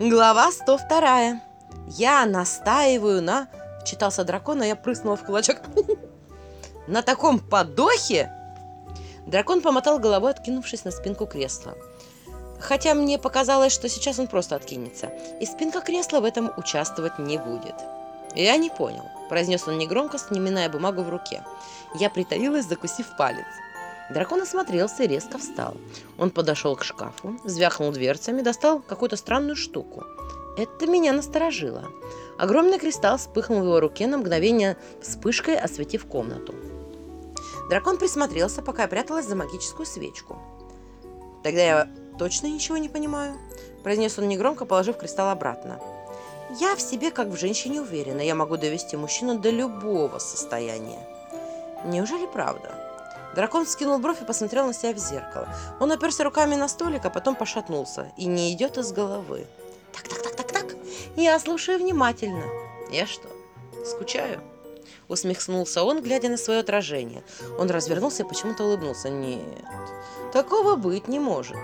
Глава 102. Я настаиваю на... Читался дракон, а я прыснула в кулачок. На таком подохе? Дракон помотал головой, откинувшись на спинку кресла. Хотя мне показалось, что сейчас он просто откинется. И спинка кресла в этом участвовать не будет. Я не понял, произнес он негромко, сниминая бумагу в руке. Я притаилась, закусив палец. Дракон осмотрелся и резко встал. Он подошел к шкафу, звякнул дверцами, достал какую-то странную штуку. Это меня насторожило. Огромный кристалл вспыхнул в его руке на мгновение вспышкой, осветив комнату. Дракон присмотрелся, пока я пряталась за магическую свечку. «Тогда я точно ничего не понимаю», – произнес он негромко, положив кристалл обратно. «Я в себе, как в женщине, уверена. Я могу довести мужчину до любого состояния». «Неужели правда?» Дракон вскинул бровь и посмотрел на себя в зеркало. Он оперся руками на столик, а потом пошатнулся. И не идет из головы. Так, так, так, так, так. Я слушаю внимательно. Я что, скучаю? Усмехнулся он, глядя на свое отражение. Он развернулся и почему-то улыбнулся. Нет, такого быть не может.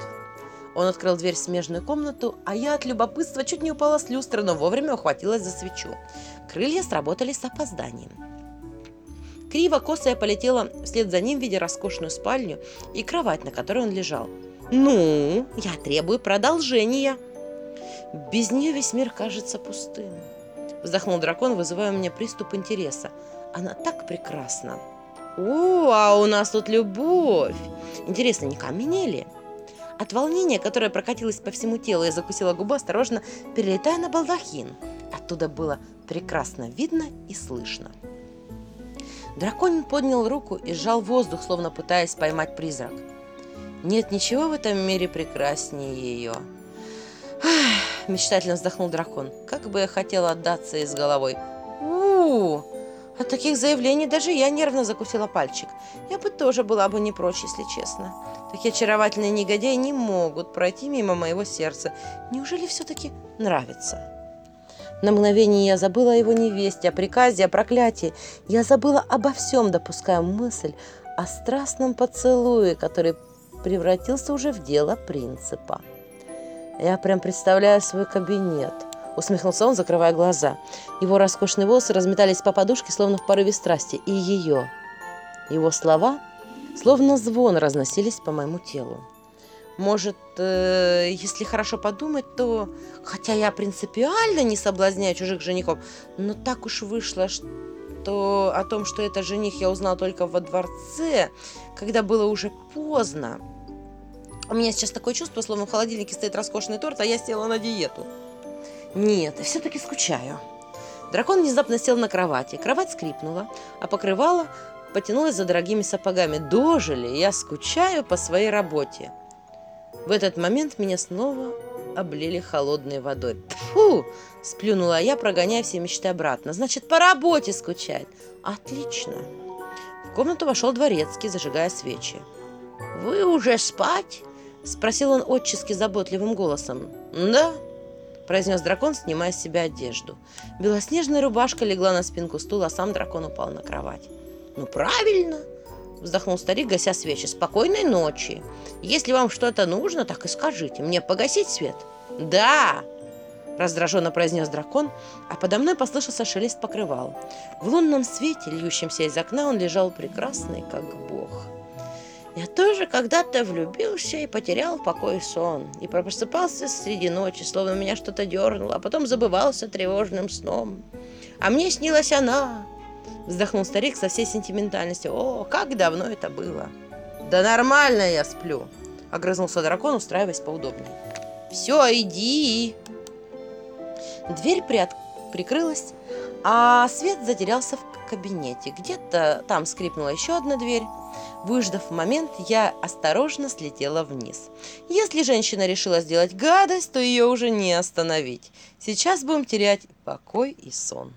Он открыл дверь в смежную комнату, а я от любопытства чуть не упала с люстры, но вовремя ухватилась за свечу. Крылья сработали с опозданием. Криво косая полетела вслед за ним, видя роскошную спальню и кровать, на которой он лежал. «Ну, я требую продолжения!» «Без нее весь мир кажется пустым», — вздохнул дракон, вызывая у меня приступ интереса. «Она так прекрасна!» «О, а у нас тут любовь! Интересно, не каменели?» От волнения, которое прокатилось по всему телу, я закусила губу, осторожно перелетая на балдахин. Оттуда было прекрасно видно и слышно. Драконин поднял руку и сжал воздух, словно пытаясь поймать призрак. Нет ничего в этом мире прекраснее ее. Ах, мечтательно вздохнул дракон. Как бы я хотела отдаться с головой. у, -у, -у От таких заявлений даже я нервно закусила пальчик. Я бы тоже была бы не прочь, если честно. Такие очаровательные негодяи не могут пройти мимо моего сердца. Неужели все-таки нравится? На мгновение я забыла о его невесте, о приказе, о проклятии. Я забыла обо всем, допуская мысль о страстном поцелуе, который превратился уже в дело принципа. Я прям представляю свой кабинет. Усмехнулся он, закрывая глаза. Его роскошные волосы разметались по подушке, словно в порыве страсти. И ее. Его слова, словно звон, разносились по моему телу. Может, э, если хорошо подумать, то... Хотя я принципиально не соблазняю чужих женихов, но так уж вышло, что о том, что это жених, я узнала только во дворце, когда было уже поздно. У меня сейчас такое чувство, словно в холодильнике стоит роскошный торт, а я села на диету. Нет, я все-таки скучаю. Дракон внезапно сел на кровати. Кровать скрипнула, а покрывало потянулось за дорогими сапогами. Дожили, я скучаю по своей работе. В этот момент меня снова облили холодной водой. Фу! Сплюнула я, прогоняя все мечты обратно. Значит, по работе скучает. Отлично. В комнату вошел дворецкий, зажигая свечи. «Вы уже спать?» Спросил он отчески заботливым голосом. «Да», произнес дракон, снимая с себя одежду. Белоснежная рубашка легла на спинку стула, а сам дракон упал на кровать. «Ну, правильно!» Вздохнул старик, гася свечи. «Спокойной ночи. Если вам что-то нужно, так и скажите. Мне погасить свет?» «Да!» раздраженно произнес дракон, а подо мной послышался шелест покрывал. В лунном свете, льющемся из окна, он лежал прекрасный, как бог. Я тоже когда-то влюбился и потерял в покое сон, и просыпался среди ночи, словно меня что-то дернуло, а потом забывался тревожным сном. А мне снилась она, Вздохнул старик со всей сентиментальностью. О, как давно это было. Да нормально я сплю. Огрызнулся дракон, устраиваясь поудобнее. Все, иди. Дверь приот... прикрылась, а свет затерялся в кабинете. Где-то там скрипнула еще одна дверь. Выждав момент, я осторожно слетела вниз. Если женщина решила сделать гадость, то ее уже не остановить. Сейчас будем терять покой и сон.